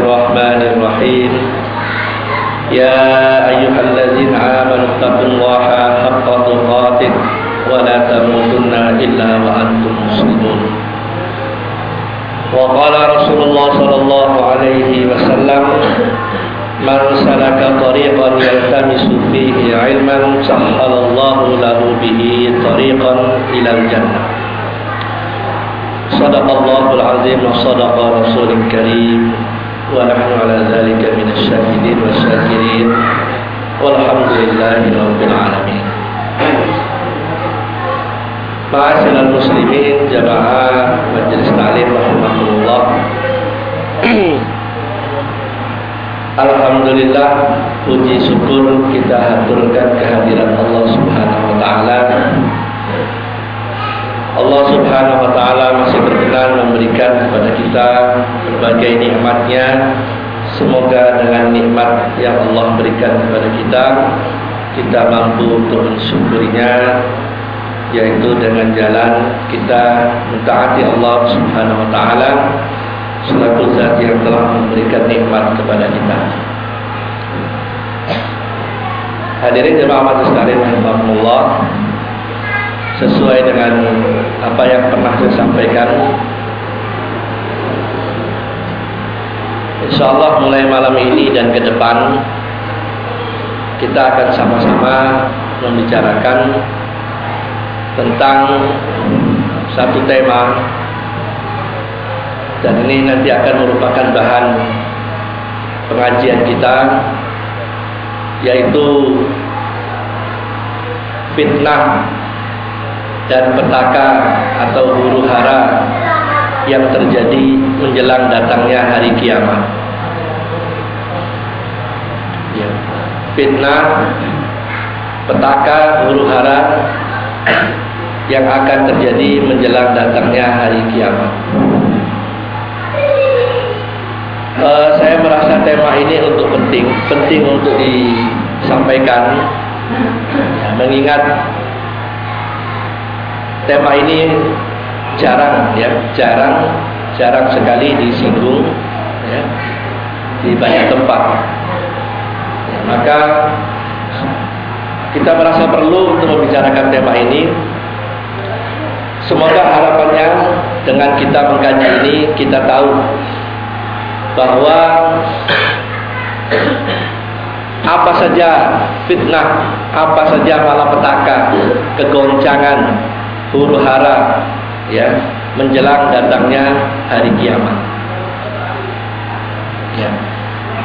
الرحمن الرحيم. يا أيها الذين آمنوا اتقوا الله حق تقاته ولا تموتن إلا وأنتم مسلمون. وقال رسول الله صلى الله عليه وسلم من سلك طريقا يلتمس فيه علما سهل الله له به طريقا إلى الجنة. صدق الله العظيم وصدق رسول الكريم. ونحن على ذلك من الشاهدين والشاكرين والحمد لله رب العالمين معاشر المسلمين جماعة مجلس تعليم رحمة الله Alhamdulillah puji syukur kita haturkan kehadiran Allah Subhanahu wa taala. Allah Subhanahu wa taala masih berkenan memberikan kepada kita berbagai nikmatnya. Semoga dengan nikmat yang Allah berikan kepada kita kita mampu untuk mensyukurinya yaitu dengan jalan kita mentaati Allah Subhanahu wa taala selaku zat yang telah memberikan nikmat kepada kita. Hadirin jemaah majelis taklim rahimakumullah. Sesuai dengan apa yang pernah saya sampaikan Insyaallah mulai malam ini dan ke depan kita akan sama-sama membicarakan tentang satu tema. Dan ini nanti akan merupakan bahan pengajian kita yaitu fitnah dan petaka atau huru hara yang terjadi menjelang datangnya hari kiamat. Ya. Fitnah, petaka, huru hara yang akan terjadi menjelang datangnya hari kiamat. Uh, saya merasa tema ini untuk penting, penting untuk disampaikan, ya, mengingat tema ini jarang, ya, jarang, jarang sekali disinggung, ya, di banyak tempat. Ya, maka kita merasa perlu untuk membicarakan tema ini. Semoga harapannya dengan kita mengkaji ini kita tahu bahwa apa saja fitnah, apa saja malapetaka, kegoncangan, huru hara ya menjelang datangnya hari kiamat. Ya.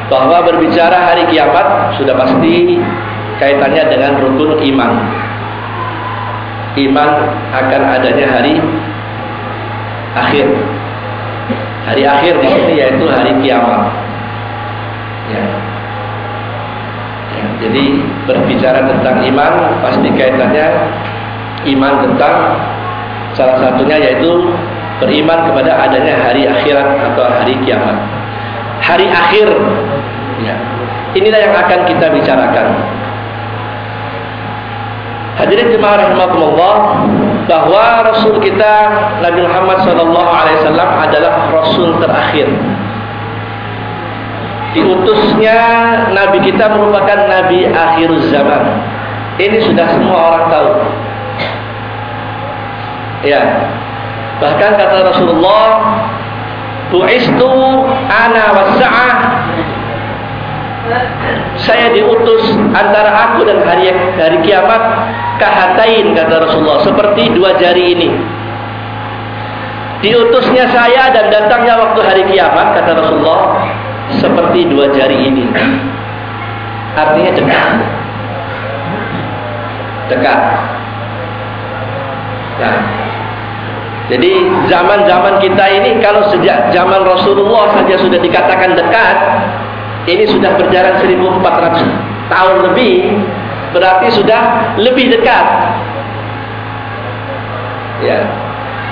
Bahwa berbicara hari kiamat sudah pasti kaitannya dengan rukun iman. Iman akan adanya hari akhir. Hari akhir di sini yaitu hari kiamat. Ya. ya. Jadi berbicara tentang iman pasti kaitannya iman tentang salah satunya yaitu beriman kepada adanya hari akhirat atau hari kiamat. Hari akhir. Ya. Inilah yang akan kita bicarakan. Hadirin jemaah rahimakumullah bahwa Rasul kita Nabi Muhammad sallallahu alaihi wasallam adalah rasul terakhir. Diutusnya nabi kita merupakan nabi akhir zaman. Ini sudah semua orang tahu. Ya. Bahkan kata Rasulullah, "Bu'istu ana wasa'ah saya diutus antara aku dan hari hari kiamat kahatain kata Rasulullah seperti dua jari ini. Diutusnya saya dan datangnya waktu hari kiamat kata Rasulullah seperti dua jari ini. Artinya dekat. Dekat. Nah, Jadi zaman-zaman kita ini kalau sejak zaman Rasulullah saja sudah dikatakan dekat, ini sudah berjalan 1400 tahun lebih, berarti sudah lebih dekat. Ya.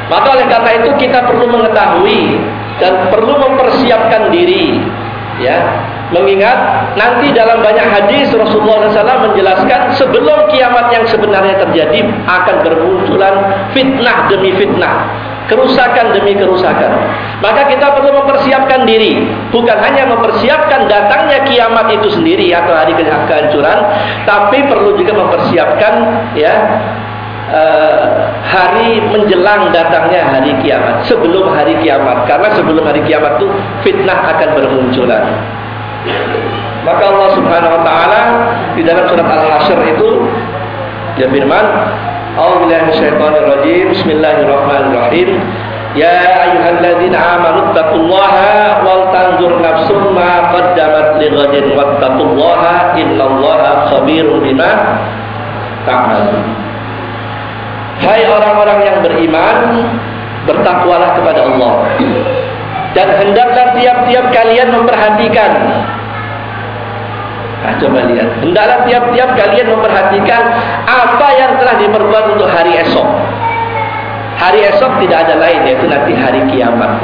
Maka oleh karena itu kita perlu mengetahui dan perlu mempersiapkan diri, ya. Mengingat nanti dalam banyak hadis Rasulullah SAW menjelaskan sebelum kiamat yang sebenarnya terjadi akan bermunculan fitnah demi fitnah. Kerusakan demi kerusakan. Maka kita perlu mempersiapkan diri. Bukan hanya mempersiapkan datangnya kiamat itu sendiri atau hari kehancuran. Tapi perlu juga mempersiapkan ya Uh, hari menjelang datangnya hari kiamat sebelum hari kiamat karena sebelum hari kiamat itu fitnah akan bermunculan maka Allah Subhanahu wa taala di dalam surat Al-Hasyr itu dia firman, "A'udzubillahi. Bismillahirrahmanirrahim. Ya ayyuhalladzina amanu taqullaha wal tanzur nafsum ma qaddamat lighadin wattaqullaha innallaha khabirum bima ta'malun." Hai orang-orang yang beriman, bertakwalah kepada Allah dan hendaklah tiap-tiap kalian memperhatikan Nah, coba lihat. Hendaklah tiap-tiap kalian memperhatikan apa yang telah diperbuat untuk hari esok. Hari esok tidak ada lain yaitu nanti hari kiamat.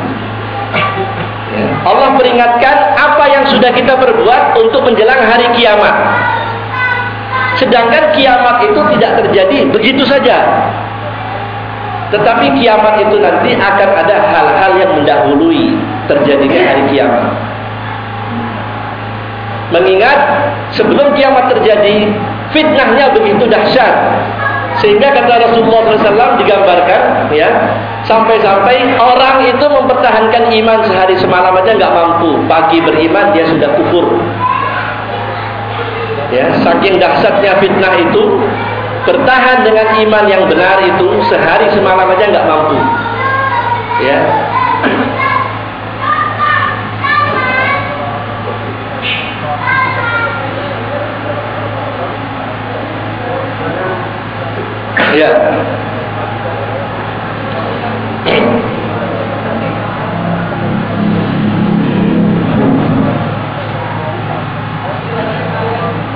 Ya. Allah peringatkan apa yang sudah kita perbuat untuk menjelang hari kiamat. Sedangkan kiamat itu tidak terjadi begitu saja. Tetapi kiamat itu nanti akan ada hal-hal yang mendahului terjadinya hari kiamat. Mengingat sebelum kiamat terjadi, fitnahnya begitu dahsyat. Sehingga kata Rasulullah SAW digambarkan, ya, sampai-sampai orang itu mempertahankan iman sehari semalam aja nggak mampu. Pagi beriman dia sudah kufur. Ya, saking dahsyatnya fitnah itu, bertahan dengan iman yang benar itu sehari semalam aja nggak mampu. Ya. Ya.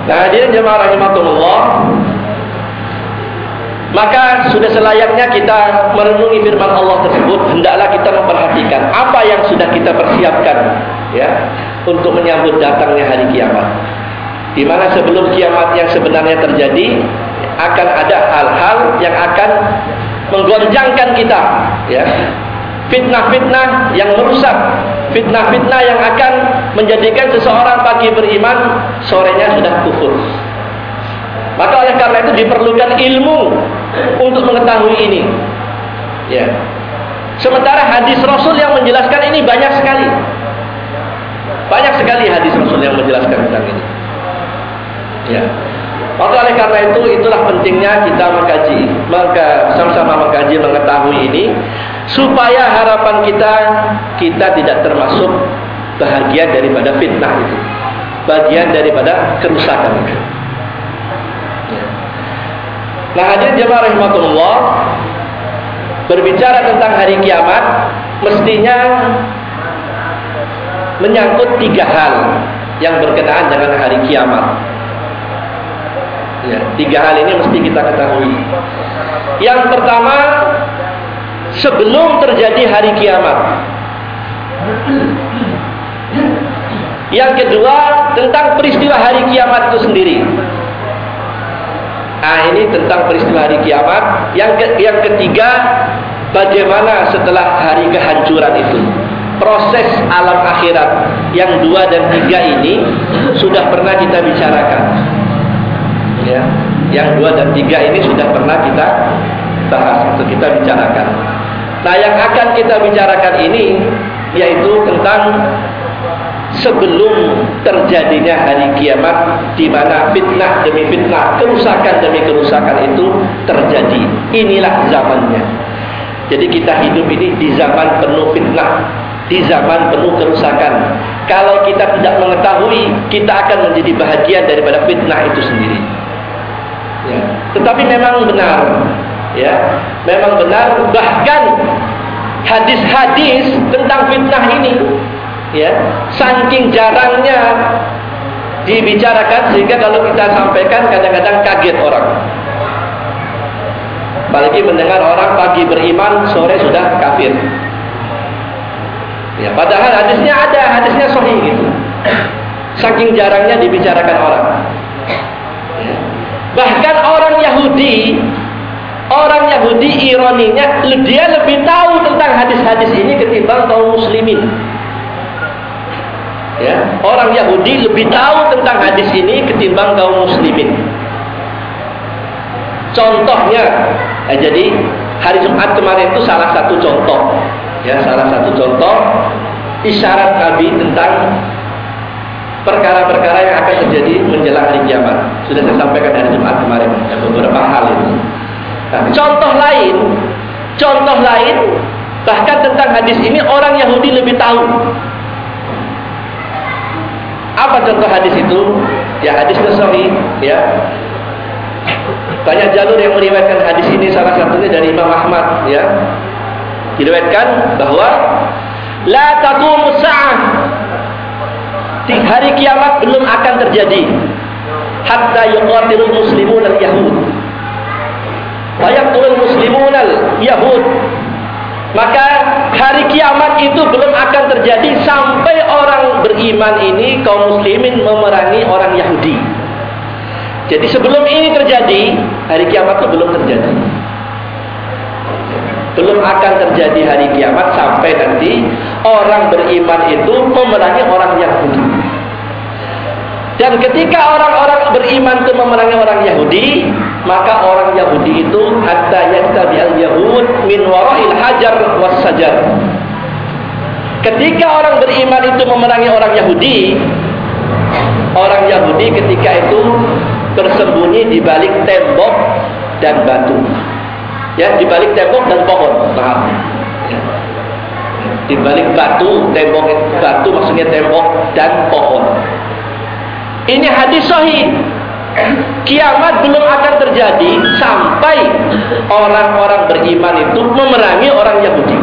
Nah, dia jemaah rahimakumullah maka sudah selayaknya kita merenungi firman Allah tersebut hendaklah kita memperhatikan apa yang sudah kita persiapkan ya untuk menyambut datangnya hari kiamat. Di mana sebelum kiamat yang sebenarnya terjadi akan ada hal-hal yang akan menggonjangkan kita ya. Fitnah-fitnah yang merusak, fitnah-fitnah yang akan menjadikan seseorang pagi beriman, sorenya sudah kufur. Oleh karena itu diperlukan ilmu untuk mengetahui ini. Ya. Sementara hadis Rasul yang menjelaskan ini banyak sekali. Banyak sekali hadis Rasul yang menjelaskan tentang ini. Ya. Maka oleh karena itu itulah pentingnya kita mengkaji, maka sama-sama mengkaji mengetahui ini supaya harapan kita kita tidak termasuk bahagian daripada fitnah itu. Bagian daripada kerusakan itu. Nah hadir jemaah rahmatullah Berbicara tentang hari kiamat Mestinya Menyangkut tiga hal Yang berkenaan dengan hari kiamat. Ya, Tiga hal ini mesti kita ketahui. Yang pertama Sebelum terjadi hari kiamat. Yang kedua Tentang peristiwa hari kiamat itu sendiri Nah ini tentang peristiwa hari kiamat. Yang ke, yang ketiga, bagaimana setelah hari kehancuran itu? Proses alam akhirat yang dua dan tiga ini sudah pernah kita bicarakan. Ya, yang dua dan tiga ini sudah pernah kita bahas atau kita bicarakan. Nah, yang akan kita bicarakan ini yaitu tentang sebelum terjadinya hari kiamat di mana fitnah demi fitnah, kerusakan demi kerusakan itu terjadi. Inilah zamannya. Jadi kita hidup ini di zaman penuh fitnah, di zaman penuh kerusakan. Kalau kita tidak mengetahui, kita akan menjadi bahagian daripada fitnah itu sendiri. Ya. Tetapi memang benar, ya, memang benar bahkan hadis-hadis tentang fitnah ini ya. Saking jarangnya dibicarakan sehingga kalau kita sampaikan kadang-kadang kaget orang. Apalagi mendengar orang pagi beriman sore sudah kafir. Ya padahal hadisnya ada hadisnya sahih gitu. Saking jarangnya dibicarakan orang. Bahkan orang Yahudi orang Yahudi ironinya dia lebih tahu tentang hadis-hadis ini ketimbang kaum muslimin ya. Orang Yahudi lebih tahu tentang hadis ini ketimbang kaum muslimin. Contohnya eh, jadi hari Jumat kemarin itu salah satu contoh. Ya salah satu contoh isyarat Nabi tentang perkara-perkara yang akan terjadi menjelang hari kiamat. Sudah saya sampaikan hari Jumat kemarin ya, beberapa hal itu nah, contoh lain contoh lain bahkan tentang hadis ini orang Yahudi lebih tahu apa contoh hadis itu? Ya hadis sahih, ya. Banyak jalur yang meriwayatkan hadis ini salah satunya dari Imam Ahmad, ya. Diriwayatkan bahwa la taqumu sa'ah. Hari kiamat belum akan terjadi hatta yuqatilul muslimun al-yahud. Wa yaqtulul muslimun al-yahud maka hari kiamat itu belum akan terjadi sampai orang beriman ini kaum muslimin memerangi orang Yahudi. Jadi sebelum ini terjadi, hari kiamat itu belum terjadi. Belum akan terjadi hari kiamat sampai nanti orang beriman itu memerangi orang Yahudi. Dan ketika orang-orang beriman itu memerangi orang Yahudi, maka orang Yahudi itu hatta yastabi al-yahud min wara'il hajar was sajar. Ketika orang beriman itu memerangi orang Yahudi, orang Yahudi ketika itu bersembunyi di balik tembok dan batu. Ya, di balik tembok dan pohon, paham? Ya. Di balik batu, tembok batu maksudnya tembok dan pohon. Ini hadis sahih. Kiamat belum akan terjadi sampai orang-orang beriman itu memerangi orang Yahudi.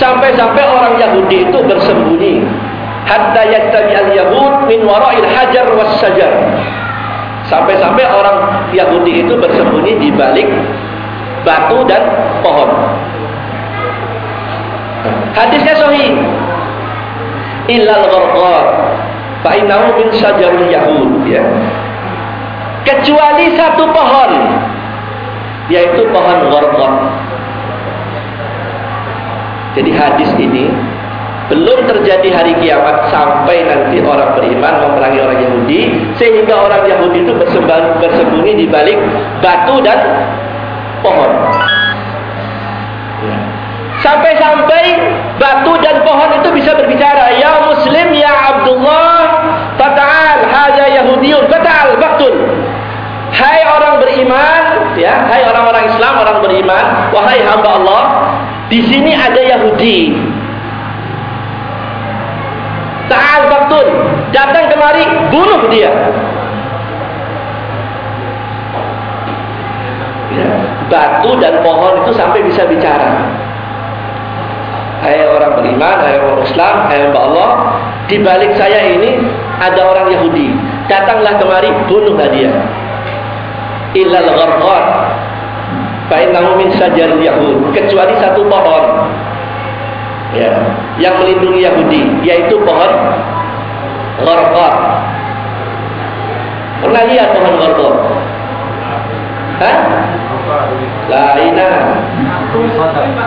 Sampai-sampai orang Yahudi itu bersembunyi. Hatta yattabi al-yahud min wara'il hajar was sajar. Sampai-sampai orang Yahudi itu bersembunyi di balik batu dan pohon. Hadisnya sahih. Illal gharqar Fa'inahu min syajarul yahud ya. Kecuali satu pohon yaitu pohon gharqad. Jadi hadis ini belum terjadi hari kiamat sampai nanti orang beriman memerangi orang Yahudi sehingga orang Yahudi itu bersembunyi di balik batu dan pohon. Sampai-sampai batu dan pohon itu bisa berbicara, "Ya Muslim, ya Abdullah, fata'al hadza Yahudiyun, fata'al baktul." Hai orang beriman, ya, hai orang-orang Islam, orang beriman, wahai hamba Allah, di sini ada Yahudi. Ta'al baktul, datang kemari, bunuh dia. Ya, batu dan pohon itu sampai bisa bicara. Hai orang beriman, hai orang Islam, hai hamba Allah, di balik saya ini ada orang Yahudi. Datanglah kemari, bunuhlah dia. Illal gharqad. Fa innahu min sajaril yahud, kecuali satu pohon. Ya, yang melindungi Yahudi, yaitu pohon gharqad. Pernah lihat pohon gharqad? Hah? Laina.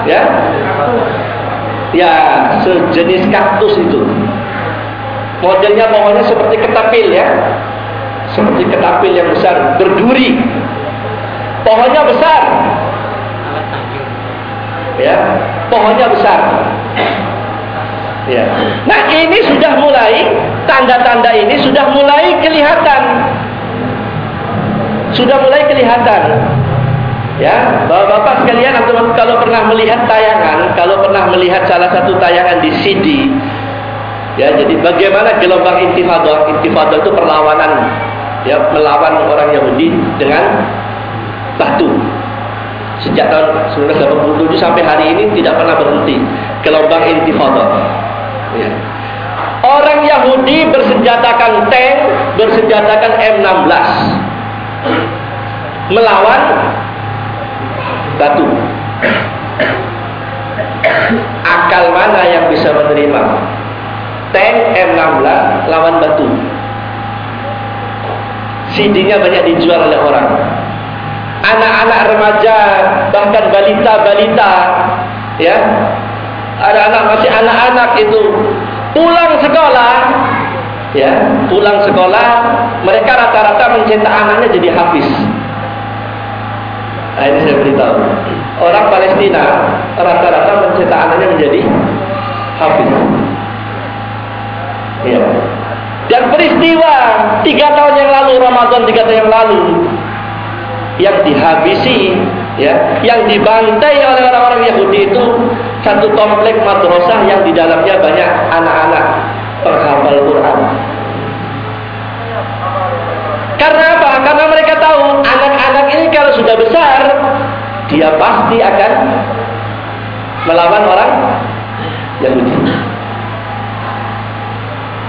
Ya? Ya sejenis kaktus itu. Modelnya pohonnya seperti ketapil ya. Seperti ketapil yang besar berduri. Pohonnya besar. Ya pohonnya besar. Ya. Nah ini sudah mulai tanda-tanda ini sudah mulai kelihatan. Sudah mulai kelihatan Ya, bapak-bapak sekalian kalau pernah melihat tayangan, kalau pernah melihat salah satu tayangan di CD, ya jadi bagaimana gelombang intifadah, intifadah itu perlawanan, ya melawan orang Yahudi dengan batu. Sejak tahun 1987 sampai hari ini tidak pernah berhenti gelombang intifada. Ya. Orang Yahudi bersenjatakan tank, bersenjatakan M16 melawan batu. Akal mana yang bisa menerima tank M16 lawan batu? CD-nya banyak dijual oleh orang. Anak-anak remaja, bahkan balita-balita, ya, ada anak masih anak-anak itu pulang sekolah, ya, pulang sekolah, mereka rata-rata mencetak anaknya jadi hafiz. Nah, ini saya beritahu. Orang Palestina rata-rata mencetak anaknya menjadi hafiz. Ya. Dan peristiwa tiga tahun yang lalu Ramadan tiga tahun yang lalu yang dihabisi, ya, yang dibantai oleh orang-orang Yahudi itu satu komplek madrasah yang di dalamnya banyak anak-anak penghafal Quran. Karena apa? Karena mereka tahu anak-anak ini kalau sudah besar, dia pasti akan melawan orang Yahudi.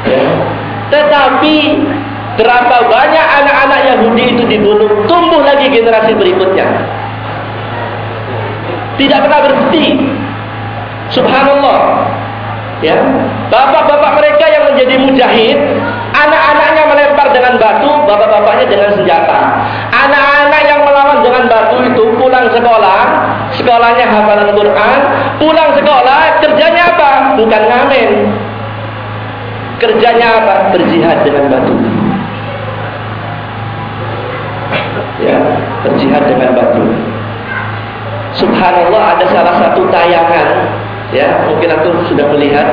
Ya. Tetapi berapa banyak anak-anak Yahudi itu dibunuh, tumbuh lagi generasi berikutnya. Tidak pernah berhenti. Subhanallah. Ya. Bapak-bapak mereka yang menjadi mujahid, anak-anaknya melempar dengan batu, bapak-bapaknya dengan senjata. Anak-anak yang melawan dengan batu itu pulang sekolah, sekolahnya hafalan Quran, pulang sekolah, kerjanya apa? Bukan ngamen. Kerjanya apa? Berjihad dengan batu. Ya, berjihad dengan batu. Subhanallah ada salah satu tayangan ya mungkin aku sudah melihat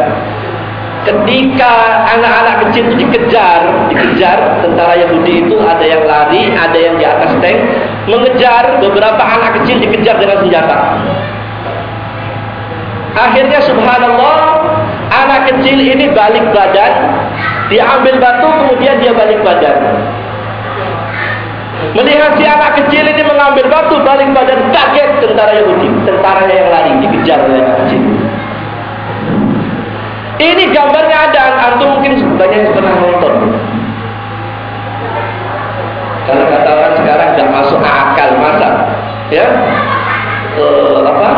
ketika anak-anak kecil itu dikejar dikejar tentara Yahudi itu ada yang lari ada yang di atas tank mengejar beberapa anak kecil dikejar dengan senjata akhirnya subhanallah anak kecil ini balik badan diambil batu kemudian dia balik badan Melihat si anak kecil ini mengambil batu balik badan kaget tentara Yahudi, tentaranya yang lari dikejar oleh anak kecil. Ini gambarnya ada, antum mungkin banyak yang pernah nonton. Kalau kata orang sekarang tidak masuk akal masa, ya, e, apa?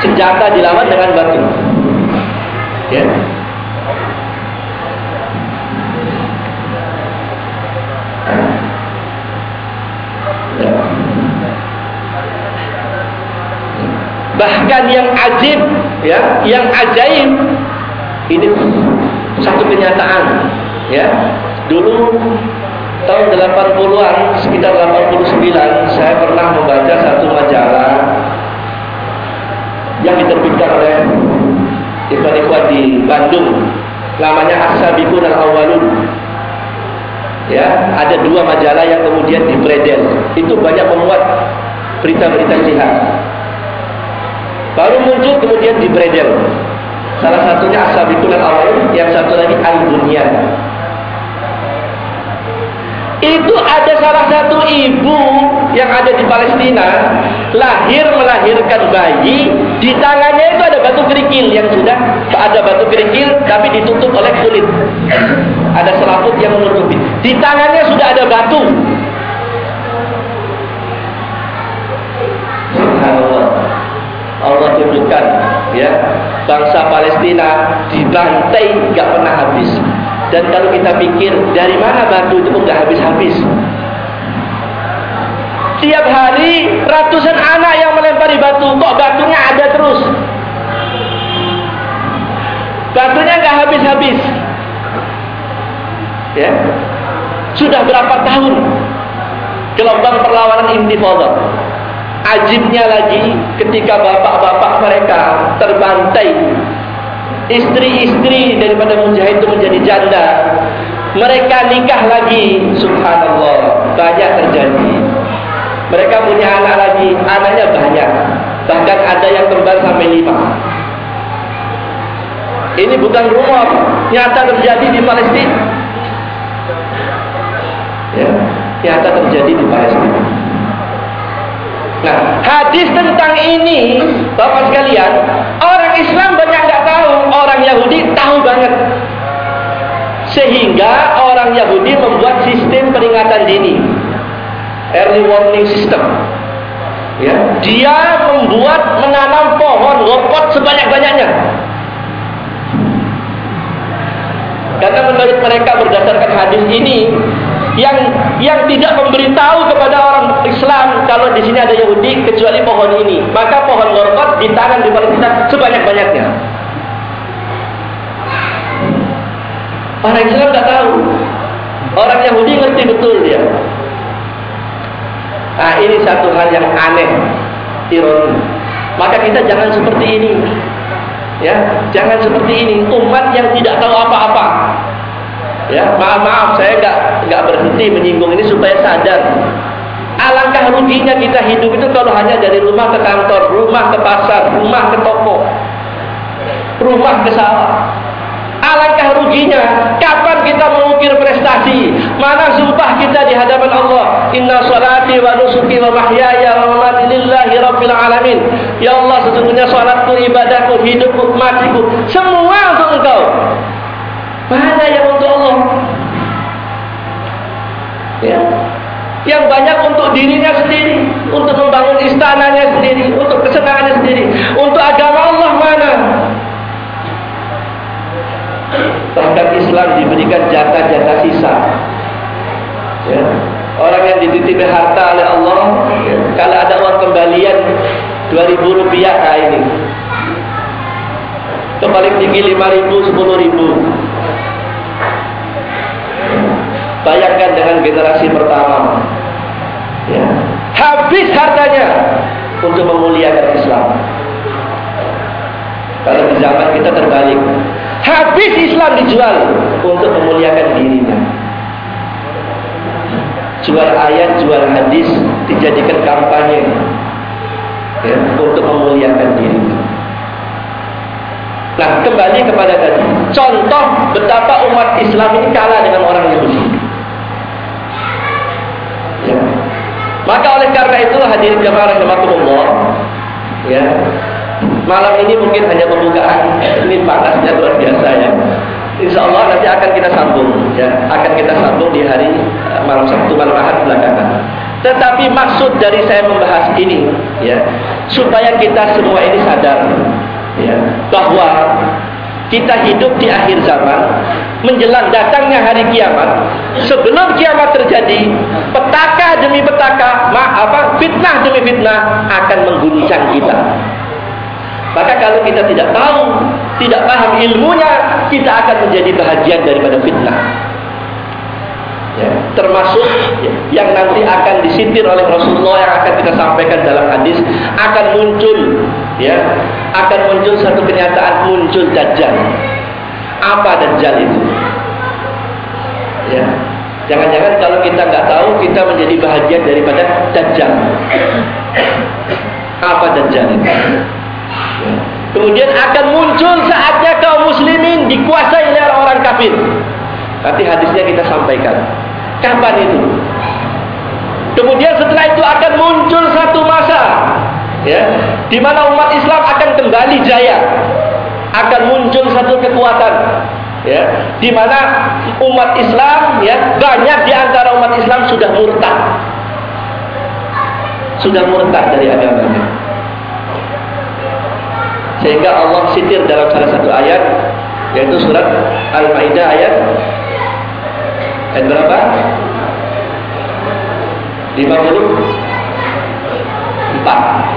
Senjata dilawan dengan batu, ya. Bahkan yang ajib, ya, yang ajaib ini satu kenyataan, ya. Dulu tahun 80-an, sekitar 89, saya pernah membaca satu majalah yang diterbitkan oleh Ikhwan Ikhwan di Bandung. Namanya As-Sabiqun Al-Awwalun. Ya, ada dua majalah yang kemudian dibredel. Itu banyak memuat berita-berita jihad. Baru muncul kemudian di Bredel. Salah satunya Ashabikul Awal, yang satu lagi Al-Bunyan. Itu ada salah satu ibu yang ada di Palestina lahir melahirkan bayi di tangannya itu ada batu kerikil yang sudah ada batu kerikil tapi ditutup oleh kulit. Ada selaput yang menutupi. Di tangannya sudah ada batu. Allah tunjukkan ya bangsa Palestina dibantai nggak pernah habis. Dan kalau kita pikir dari mana batu itu nggak habis-habis? Tiap hari ratusan anak yang melempari batu kok batunya ada terus? Batunya nggak habis-habis. Ya sudah berapa tahun gelombang perlawanan intifada Ajibnya lagi ketika bapak-bapak mereka terbantai. Istri-istri daripada mujahid itu menjadi janda. Mereka nikah lagi. Subhanallah. Banyak terjadi. Mereka punya anak lagi. Anaknya banyak. Bahkan ada yang kembar sampai lima. Ini bukan rumor. Nyata terjadi di Palestina. Ya, Nyata terjadi di Palestina Nah, hadis tentang ini, Bapak sekalian, orang Islam banyak nggak tahu, orang Yahudi tahu banget. Sehingga orang Yahudi membuat sistem peringatan dini. Early warning system. Ya, dia membuat menanam pohon lopot sebanyak-banyaknya. Karena menurut mereka berdasarkan hadis ini, yang yang tidak memberitahu kepada orang Islam kalau di sini ada Yahudi kecuali pohon ini. Maka pohon gorkot ditanam di Palestina sebanyak-banyaknya. Orang Islam tidak tahu. Orang Yahudi ngerti betul dia. Nah ini satu hal yang aneh, ironi. Maka kita jangan seperti ini. Ya, jangan seperti ini. Umat yang tidak tahu apa-apa. Ya, maaf maaf saya nggak nggak berhenti menyinggung ini supaya sadar. Alangkah ruginya kita hidup itu kalau hanya dari rumah ke kantor, rumah ke pasar, rumah ke toko, rumah ke sawah. Alangkah ruginya kapan kita mengukir prestasi? Mana sumpah kita di hadapan Allah? Inna salati wa nusuki wa mahyaya wa mamati lillahi rabbil alamin. Ya Allah, sesungguhnya salatku, ibadahku, hidupku, matiku, semua untuk Engkau. Mana yang untuk Allah? Ya. Yang banyak untuk dirinya sendiri, untuk membangun istananya sendiri, untuk kesenangannya sendiri. Untuk agama Allah mana? Bahkan Islam diberikan jatah-jatah sisa. Ya. Orang yang dititipi harta oleh Allah, ya. kalau ada uang kembalian 2000 rupiah nah ini. Kembali tinggi 5000, 10000. Bayangkan dengan generasi pertama. Ya. Habis hartanya Untuk memuliakan Islam. Kalau zaman kita terbalik. Habis Islam dijual Untuk memuliakan dirinya. Jual ayat, jual hadis Dijadikan kampanye ya, Untuk memuliakan dirinya Nah kembali kepada tadi. Contoh betapa umat Islam ini kalah dengan orang Yahudi Ya. Maka oleh karena itu hadirin jamaah rahimakumullah ya. Malam ini mungkin hanya pembukaan. Ini panasnya luar biasa ya. Insya Allah nanti akan kita sambung ya, akan kita sambung di hari uh, malam Sabtu malam Ahad belakangan. Tetapi maksud dari saya membahas ini ya, supaya kita semua ini sadar ya, bahwa kita hidup di akhir zaman menjelang datangnya hari kiamat sebelum kiamat terjadi petaka demi petaka apa fitnah demi fitnah akan mengguncang kita. Maka kalau kita tidak tahu tidak paham ilmunya kita akan menjadi bahagian daripada fitnah termasuk ya, yang nanti akan disintir oleh Rasulullah yang akan kita sampaikan dalam hadis akan muncul ya akan muncul satu kenyataan muncul dajjal. Apa dajjal itu? Ya jangan-jangan kalau kita nggak tahu kita menjadi bahagian daripada dajjal. Apa dajjal itu? Ya. kemudian akan muncul saatnya kaum muslimin dikuasai oleh orang-orang kafir. Nanti hadisnya kita sampaikan. Kapan itu? Kemudian setelah itu akan muncul satu masa ya, di mana umat Islam akan kembali jaya. Akan muncul satu kekuatan ya, di mana umat Islam ya, banyak di antara umat Islam sudah murtad. Sudah murtad dari agamanya. Sehingga Allah sitir dalam salah satu ayat yaitu surat Al-Maidah ayat Ayat berapa? 54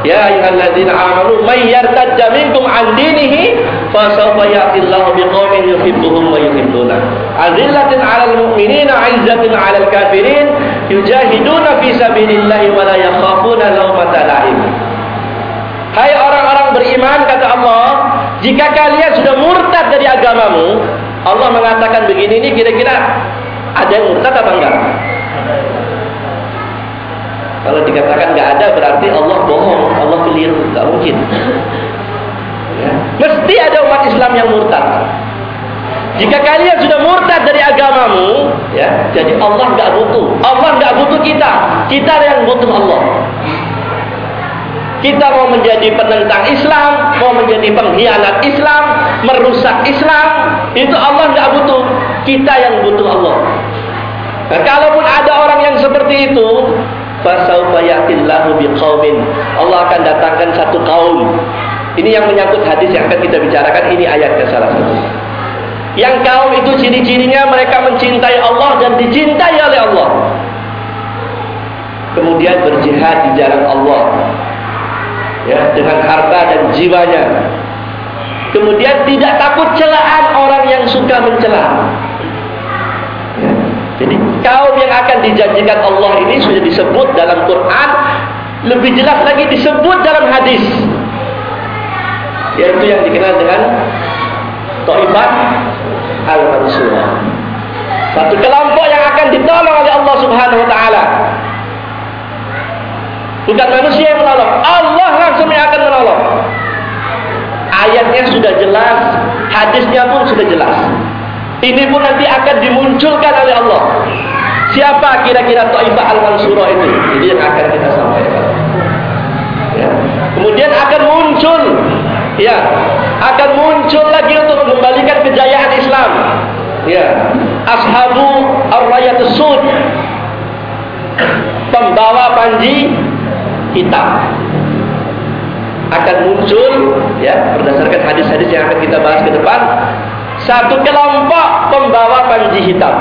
Ya ayyuhalladzina amanu may yartadda minkum an dinihi fa sawfa ya'ti Allahu biqaumin yuhibbuhum wa yuhibbuna. Azillatin 'alal mu'minina 'izzatin 'alal kafirin yujahiduna fi sabilillahi wa la yakhafuna lawmata la'im. Hai orang-orang beriman kata Allah, jika kalian sudah murtad dari agamamu, Allah mengatakan begini ini kira-kira ada yang murtad apa enggak? Kalau dikatakan enggak ada berarti Allah bohong, Allah keliru, enggak mungkin. Ya. Mesti ada umat Islam yang murtad. Jika kalian sudah murtad dari agamamu, ya, jadi Allah nggak butuh. Allah nggak butuh kita. Kita yang butuh Allah. Kita mau menjadi penentang Islam, mau menjadi pengkhianat Islam, merusak Islam, itu Allah nggak butuh. Kita yang butuh Allah. Nah, kalaupun ada orang yang seperti itu, fasaufa biqaumin. Allah akan datangkan satu kaum. Ini yang menyangkut hadis yang akan kita bicarakan. Ini ayatnya salah satu. Yang kaum itu ciri-cirinya mereka mencintai Allah dan dicintai oleh Allah. Kemudian berjihad di jalan Allah ya dengan harta dan jiwanya. Kemudian tidak takut celaan orang yang suka mencela. Ya. Jadi kaum yang akan dijanjikan Allah ini sudah disebut dalam Quran, lebih jelas lagi disebut dalam hadis. Yaitu yang dikenal dengan Taifat Al-Mansurah. Satu kelompok yang akan ditolong oleh Allah Subhanahu wa taala. Bukan manusia yang menolong. Allah langsung yang akan menolong. Ayatnya sudah jelas. Hadisnya pun sudah jelas. Ini pun nanti akan dimunculkan oleh Allah. Siapa kira-kira Taifah Al-Mansurah itu? Ini yang akan kita sampaikan. Ya. Kemudian akan muncul ya, akan muncul lagi untuk mengembalikan kejayaan Islam. Ya. Ashabu Ar-Rayatus Sud pembawa panji hitam. Akan muncul ya berdasarkan hadis-hadis yang akan kita bahas ke depan satu kelompok pembawa panji hitam.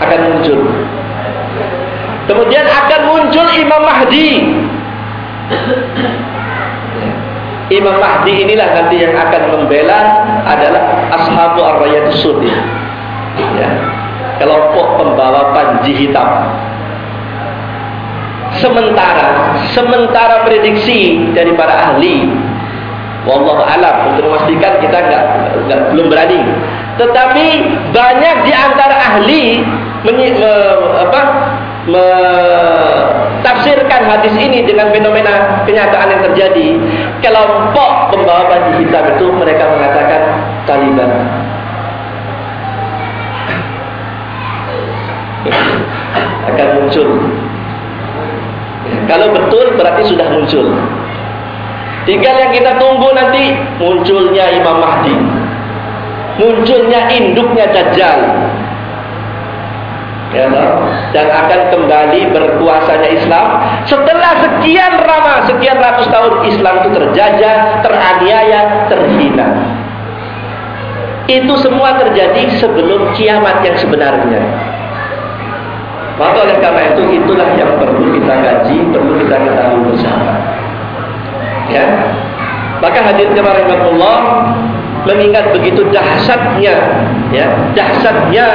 Akan muncul. Kemudian akan muncul Imam Mahdi. Imam Mahdi inilah nanti yang akan membela adalah Ashabu Ar-Rayat Sudi ya kelompok pembawa panji hitam sementara sementara prediksi dari para ahli wallahu alam untuk memastikan kita enggak, enggak belum berani. Tetapi banyak di antara ahli menyi, me, apa tafsirkan hadis ini dengan fenomena kenyataan yang terjadi. Kelompok pembawa baju hitam itu mereka mengatakan Taliban. Akan muncul kalau betul berarti sudah muncul. Tinggal yang kita tunggu nanti munculnya Imam Mahdi. Munculnya induknya Dajjal. Ya, dan akan kembali berkuasanya Islam setelah sekian lama, sekian ratus tahun Islam itu terjajah, teraniaya, terhina. Itu semua terjadi sebelum kiamat yang sebenarnya. Maka oleh karena itu itulah yang perlu kita kaji, perlu kita ketahui bersama. Ya. Maka hadirnya rahmatullah mengingat begitu dahsyatnya ya, dahsyatnya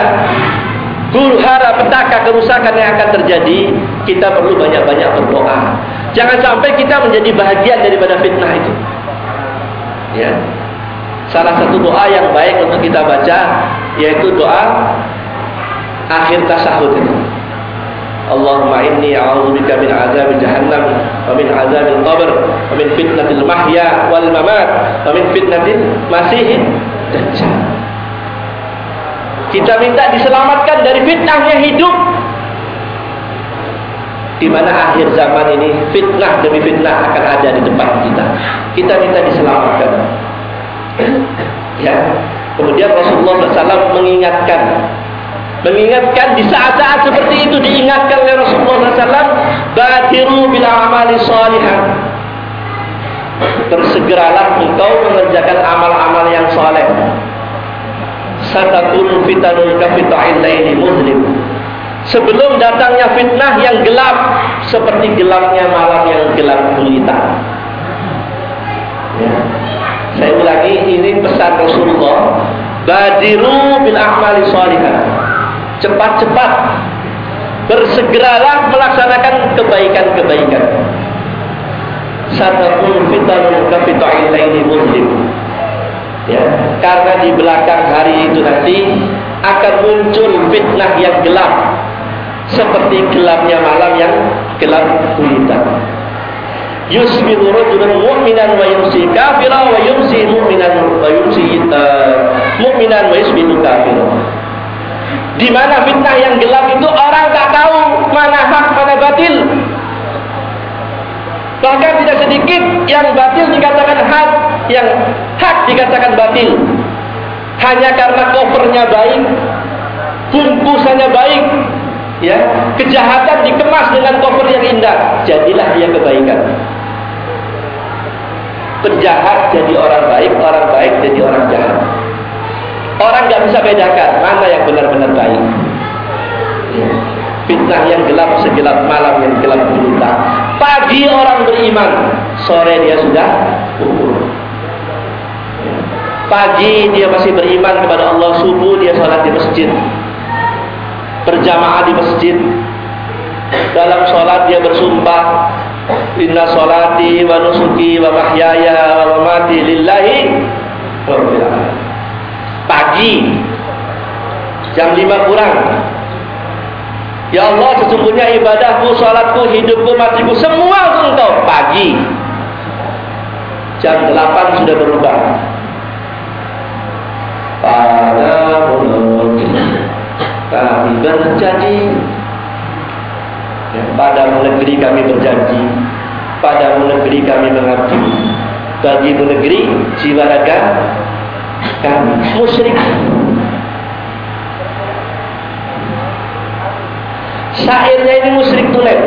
hara petaka kerusakan yang akan terjadi, kita perlu banyak-banyak berdoa. Jangan sampai kita menjadi bahagian daripada fitnah itu. Ya. Salah satu doa yang baik untuk kita baca yaitu doa akhir tasahud itu. Allahumma inni a'udzubika min azab jahannam wa min azab al-qabr wa min fitnatil mahya wal mamat wa min fitnatil masih dajjal. Kita minta diselamatkan dari fitnahnya hidup di mana akhir zaman ini fitnah demi fitnah akan ada di depan kita. Kita minta diselamatkan. Ya. Kemudian Rasulullah SAW mengingatkan mengingatkan di saat-saat seperti itu diingatkan oleh Rasulullah SAW batiru bil amali salihan. Bersegeralah engkau mengerjakan amal-amal yang saleh. Satakun fitanul kafita'in laili muslim sebelum datangnya fitnah yang gelap seperti gelapnya malam yang gelap gulita. Ya. saya ulangi ini pesan Rasulullah badiru bil amali salihan cepat-cepat bersegeralah melaksanakan kebaikan-kebaikan. Satapun fitanun kafita'in laini muslim. Ya, karena di belakang hari itu nanti akan muncul fitnah yang gelap seperti gelapnya malam yang gelap gulita. yusbihu rajulun mu'minan wa yumsi kafira wa Di mana fitnah yang gelap itu orang tak tahu mana hak mana batil. Bahkan tidak sedikit yang batil dikatakan hak, yang hak dikatakan batil. Hanya karena covernya baik, bungkusannya baik, ya kejahatan dikemas dengan cover yang indah, jadilah dia kebaikan. Penjahat jadi orang baik, orang baik jadi orang jahat. Orang nggak bisa bedakan mana yang benar-benar baik. Fitnah yang gelap segelap malam yang gelap gulita. Pagi orang beriman, sore dia sudah kufur. Pagi dia masih beriman kepada Allah, subuh dia sholat di masjid. Berjamaah di masjid. Dalam sholat dia bersumpah, Inna sholati wa nusuki wa mahyaya wa mamati lillahi Pagi. Jam 5 kurang. Ya Allah sesungguhnya ibadahku, sholatku, hidupku, matiku Semua untuk engkau Pagi. Jam 8 sudah berubah. Pada mulut Kami berjanji. Ya, Pada negeri kami berjanji. Pada negeri kami mengabdi Bagi negeri jiwa raga kami musyrik. Syairnya ini musyrik tulen.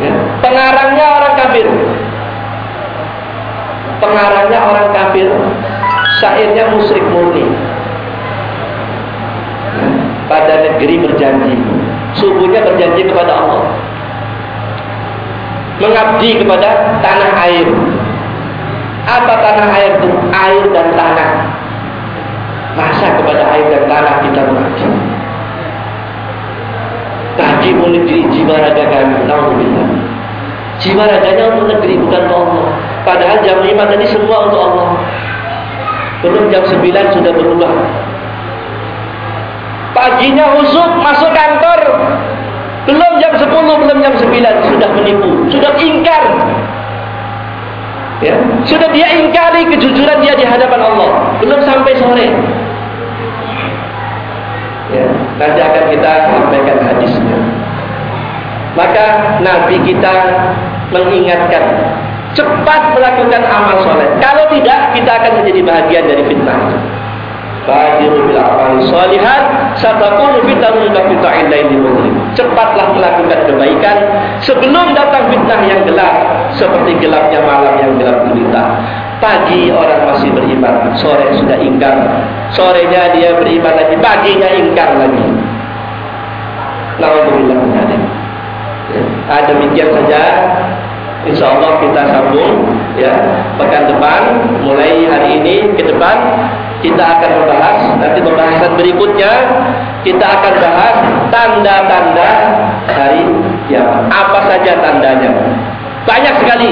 Ya. Pengarangnya orang kafir. Pengarangnya orang kafir. Syairnya musyrik murni. Pada negeri berjanji. Subuhnya berjanji kepada Allah. Mengabdi kepada tanah air Apa tanah air itu? Air dan tanah. Masa kepada air dan tanah kita mengabdi Tadi pun negeri jiwa raga kami Alhamdulillah Jiwa raganya untuk negeri bukan untuk Allah. Padahal jam 5 tadi semua untuk Allah. Belum jam 9 sudah berubah. Paginya husuk masuk kantor. Belum jam 10 belum jam 9 Sudah menipu. Sudah ingkar ya, Sudah dia ingkari kejujuran dia di hadapan Allah. Belum sampai sore. Ya, Nanti akan kita sampaikan hadisnya. Maka Nabi kita mengingatkan Cepat melakukan amal soleh. Kalau tidak kita akan menjadi bahagian dari fitnah Badiru bil amali sholihat satakunu fitnatun fitnahil laili mudlim. Cepatlah melakukan kebaikan sebelum datang fitnah yang gelap seperti gelapnya malam yang gelap gulita. Pagi orang masih beriman, sore sudah ingkar. Sorenya dia beriman lagi, paginya ingkar lagi. Alhamdulillah ya. Ah, demikian saja Insya Allah kita sambung ya pekan depan mulai hari ini ke depan kita akan membahas nanti pembahasan berikutnya kita akan bahas tanda-tanda hari kiamat. Apa saja tandanya? Banyak sekali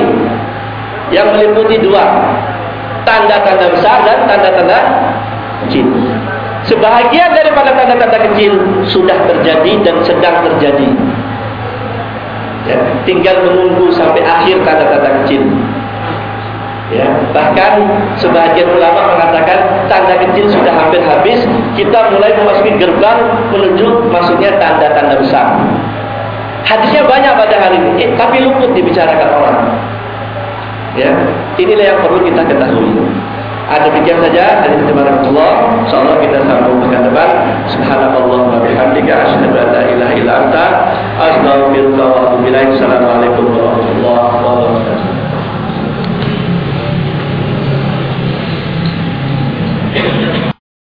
yang meliputi dua tanda-tanda besar dan tanda-tanda kecil. Sebahagian daripada tanda-tanda kecil sudah terjadi dan sedang terjadi. Ya, tinggal menunggu sampai akhir tanda-tanda kecil. Ya, bahkan sebagian ulama mengatakan tanda kecil sudah hampir habis, kita mulai memasuki gerbang menuju maksudnya tanda-tanda besar. Hadisnya banyak pada hari ini, eh, tapi luput dibicarakan orang. Ya, inilah yang perlu kita ketahui. Ada demikian saja dari Allah. Insyaallah kita sambung pekan depan. Subhanallah wa bihamdika asyhadu an la ilaha illa anta astaghfiruka wa atubu. Assalamualaikum